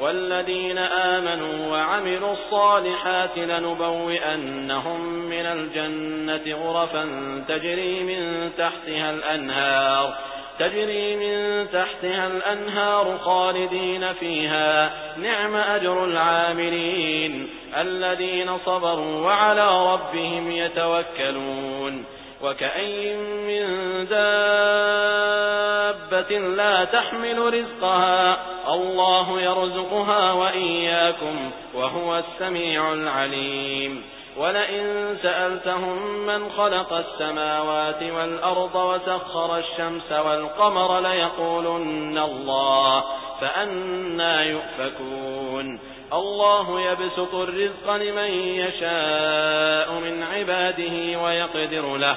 والذين آمنوا وعملوا الصالحات لنبوئنهم من الجنة غرفا تجري من تحتها الأنهار تجري من تحتها الأنهار خالدين فيها. نعم أجر العاملين الذين صبروا وعلى ربهم يتوكلون. وكأي من لا تحمل رزقها. الله يرزقها وإياكم وهو السميع العليم. ولئن سألتهم من خلق السماوات والأرض وسخر الشمس والقمر ليقولن الله فأنا يؤفكون. الله يبسط الرزق لمن يشاء من عباده ويقدر له.